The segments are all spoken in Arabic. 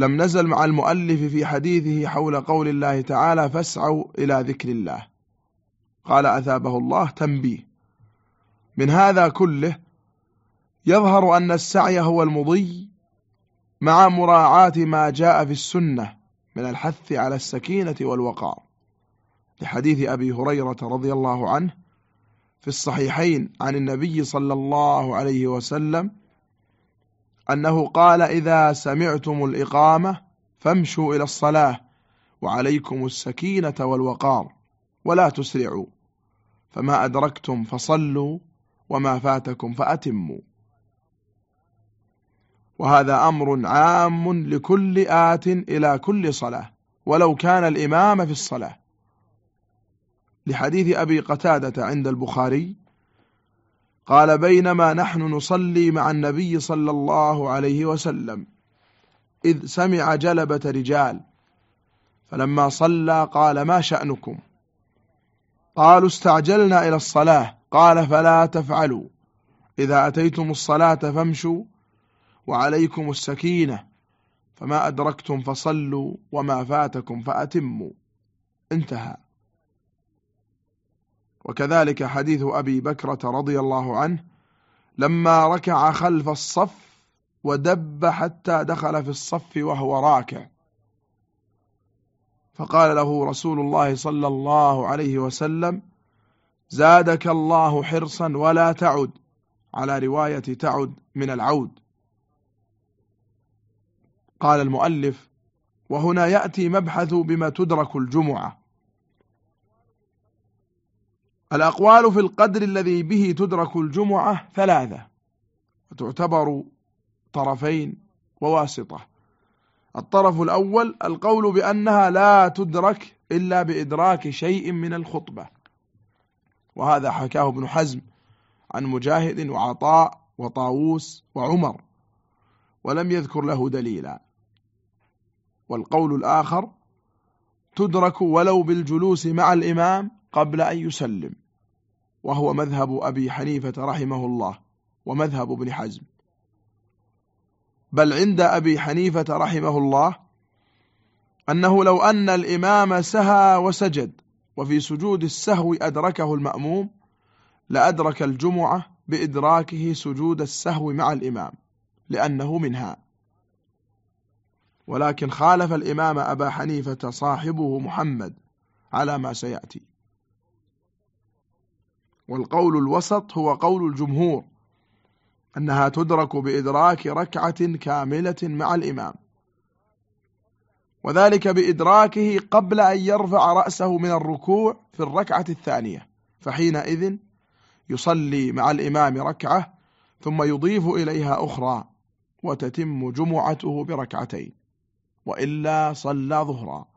لم نزل مع المؤلف في حديثه حول قول الله تعالى فاسعوا إلى ذكر الله. قال أثابه الله تنبيه. من هذا كله يظهر أن السعي هو المضي مع مراعاة ما جاء في السنة من الحث على السكينة والوقار. لحديث أبي هريرة رضي الله عنه في الصحيحين عن النبي صلى الله عليه وسلم أنه قال إذا سمعتم الإقامة فامشوا إلى الصلاة وعليكم السكينة والوقار ولا تسرعوا فما أدركتم فصلوا وما فاتكم فأتموا. وهذا أمر عام لكل آت إلى كل صلاة ولو كان الإمام في الصلاة. لحديث أبي قتادة عند البخاري قال بينما نحن نصلي مع النبي صلى الله عليه وسلم إذ سمع جلبة رجال فلما صلى قال ما شأنكم؟ قالوا استعجلنا إلى الصلاة قال فلا تفعلوا إذا أتيتم الصلاة فامشوا وعليكم السكينة فما أدركتم فصلوا وما فاتكم فأتموا. انتهى. وكذلك حديث أبي بكرة رضي الله عنه لما ركع خلف الصف ودب حتى دخل في الصف وهو راكع. فقال له رسول الله صلى الله عليه وسلم زادك الله حرصا ولا تعد. على رواية تعد من العود. قال المؤلف وهنا يأتي مبحث بما تدرك الجمعة. الأقوال في القدر الذي به تدرك الجمعة ثلاثة وتعتبر طرفين وواسطة. الطرف الأول القول بأنها لا تدرك إلا بإدراك شيء من الخطبة. وهذا حكاه ابن حزم عن مجاهد وعطاء وطاووس وعمر ولم يذكر له دليلا. والقول الآخر تدرك ولو بالجلوس مع الإمام قبل أن يسلم. وهو مذهب أبي حنيفة رحمه الله ومذهب ابن حزم. بل عند أبي حنيفة رحمه الله أنه لو أن الإمام سهى وسجد وفي سجود السهو أدركه المأموم لأدرك الجمعة بإدراكه سجود السهو مع الإمام لأنه منها. ولكن خالف الإمام أبا حنيفة صاحبه محمد على ما سيأتي. والقول الوسط هو قول الجمهور أنها تدرك بإدراك ركعة كاملة مع الإمام وذلك بإدراكه قبل أن يرفع رأسه من الركوع في الركعة الثانية فحينئذ يصلي مع الإمام ركعة ثم يضيف إليها أخرى وتتم جمعته بركعتين وإلا صلى ظهرا.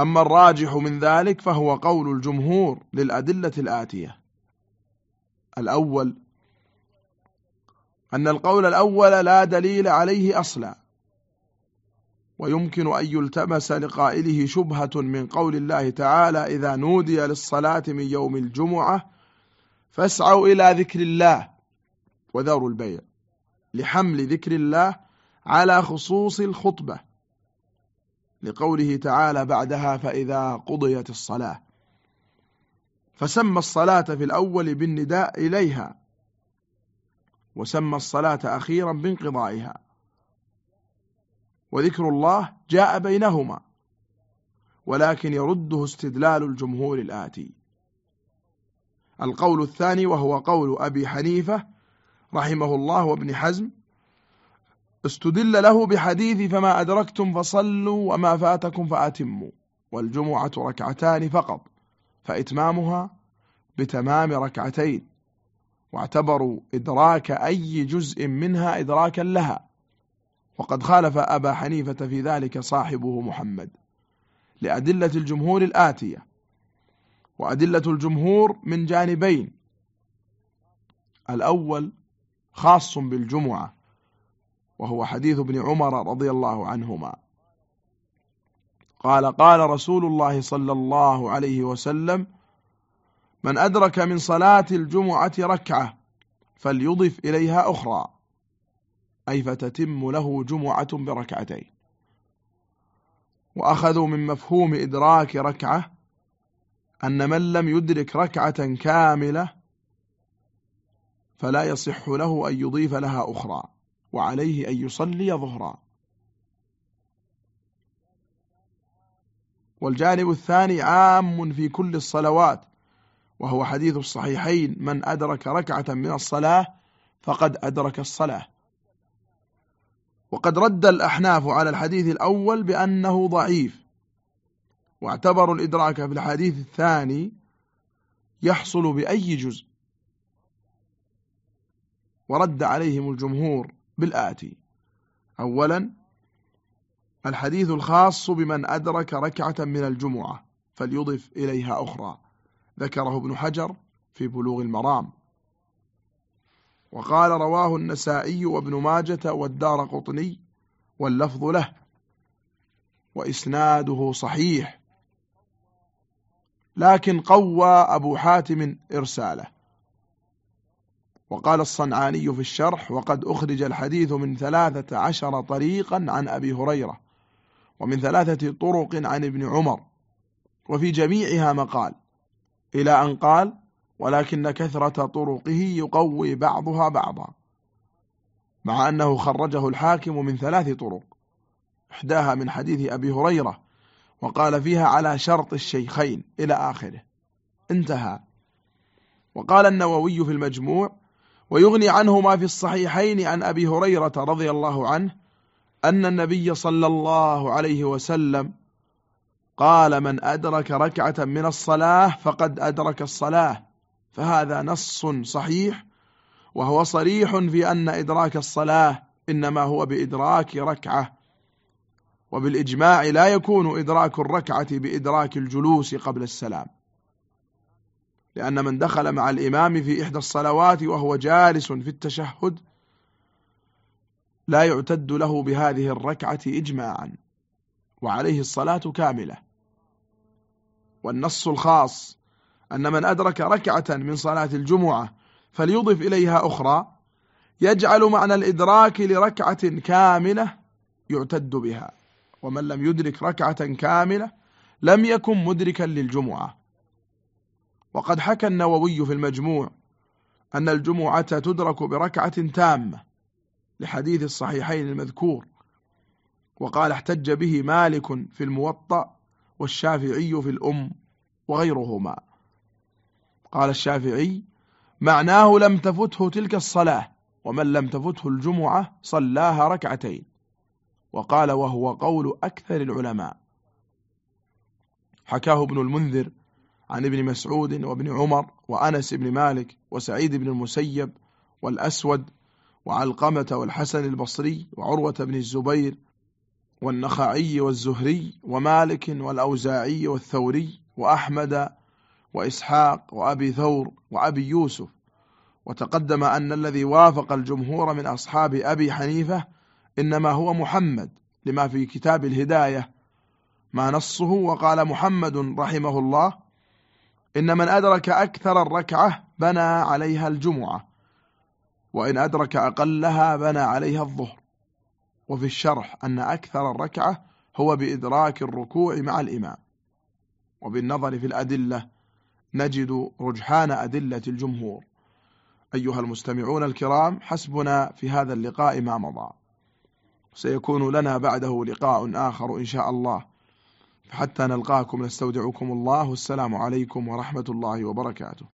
أما الراجح من ذلك فهو قول الجمهور للأدلة الآتية. الأول أن القول الأول لا دليل عليه أصلا ويمكن أن يلتمس لقائله شبهة من قول الله تعالى إذا نودي للصلاة من يوم الجمعة فاسعوا إلى ذكر الله وذروا البيع لحمل ذكر الله على خصوص الخطبة. لقوله تعالى بعدها فإذا قضيت الصلاة. فسمى الصلاة في الأول بالنداء إليها وسمى الصلاة أخيرا بانقضائها. وذكر الله جاء بينهما ولكن يرده استدلال الجمهور الآتي. القول الثاني وهو قول أبي حنيفة رحمه الله وابن حزم استدل له بحديث فما أدركتم فصلوا وما فاتكم فأتموا والجمعة ركعتان فقط فإتمامها بتمام ركعتين واعتبروا إدراك أي جزء منها إدراكا لها وقد خالف أبا حنيفة في ذلك صاحبه محمد لأدلة الجمهور الآتية وأدلة الجمهور من جانبين الأول خاص بالجمعة وهو حديث ابن عمر رضي الله عنهما. قال قال رسول الله صلى الله عليه وسلم من أدرك من صلاة الجمعة ركعة فليضف إليها أخرى أي فتتم له جمعة بركعتين. وأخذوا من مفهوم إدراك ركعة أن من لم يدرك ركعة كاملة فلا يصح له أن يضيف لها أخرى. وعليه أن يصلي ظهرا. والجانب الثاني عام في كل الصلوات وهو حديث الصحيحين من أدرك ركعة من الصلاة فقد أدرك الصلاة. وقد رد الأحناف على الحديث الأول بأنه ضعيف. واعتبروا الإدراك في الحديث الثاني يحصل بأي جزء. ورد عليهم الجمهور بالآتي. أولا الحديث الخاص بمن أدرك ركعة من الجمعة فليضف إليها أخرى. ذكره ابن حجر في بلوغ المرام. وقال رواه النسائي وابن ماجة والدار قطني واللفظ له وإسناده صحيح. لكن قوى أبو حاتم إرساله. وقال الصنعاني في الشرح وقد أخرج الحديث من ثلاثة عشر طريقا عن أبي هريرة ومن ثلاثة طرق عن ابن عمر وفي جميعها مقال إلى أن قال ولكن كثرة طرقه يقوي بعضها بعضا. مع أنه خرجه الحاكم من ثلاث طرق إحداها من حديث أبي هريرة وقال فيها على شرط الشيخين إلى آخره. انتهى. وقال النووي في المجموع ويغني عنه ما في الصحيحين عن أبي هريرة رضي الله عنه أن النبي صلى الله عليه وسلم قال من أدرك ركعة من الصلاة فقد أدرك الصلاة فهذا نص صحيح وهو صريح في أن إدراك الصلاة إنما هو بإدراك ركعة وبالإجماع لا يكون إدراك الركعة بإدراك الجلوس قبل السلام. لأن من دخل مع الإمام في إحدى الصلوات وهو جالس في التشهد لا يعتد له بهذه الركعة إجماعا وعليه الصلاة كاملة. والنص الخاص أن من أدرك ركعة من صلاة الجمعة فليضف إليها أخرى يجعل معنى الإدراك لركعة كاملة يعتد بها. ومن لم يدرك ركعة كاملة لم يكن مدركا للجمعة. وقد حكى النووي في المجموع أن الجمعة تدرك بركعة تامة لحديث الصحيحين المذكور وقال احتج به مالك في الموطأ والشافعي في الأم وغيرهما. قال الشافعي معناه لم تفته تلك الصلاة ومن لم تفته الجمعة صلاها ركعتين. وقال وهو قول أكثر العلماء. حكاه ابن المنذر عن ابن مسعود وابن عمر وأنس بن مالك وسعيد بن المسيب والأسود وعلقمة والحسن البصري وعروة بن الزبير والنخعي والزهري ومالك والأوزاعي والثوري وأحمد وإسحاق وأبي ثور وأبي يوسف. وتقدم أن الذي وافق الجمهور من أصحاب أبي حنيفة إنما هو محمد لما في كتاب الهداية. ما نصه وقال محمد رحمه الله إن من أدرك أكثر الركعة بنى عليها الجمعة وإن أدرك أقلها بنى عليها الظهر. وفي الشرح أن أكثر الركعة هو بإدراك الركوع مع الإمام. وبالنظر في الأدلة نجد رجحان أدلة الجمهور. أيها المستمعون الكرام حسبنا في هذا اللقاء ما مضى. سيكون لنا بعده لقاء آخر إن شاء الله. فحتى نلقاكم نستودعكم الله. والسلام عليكم ورحمة الله وبركاته.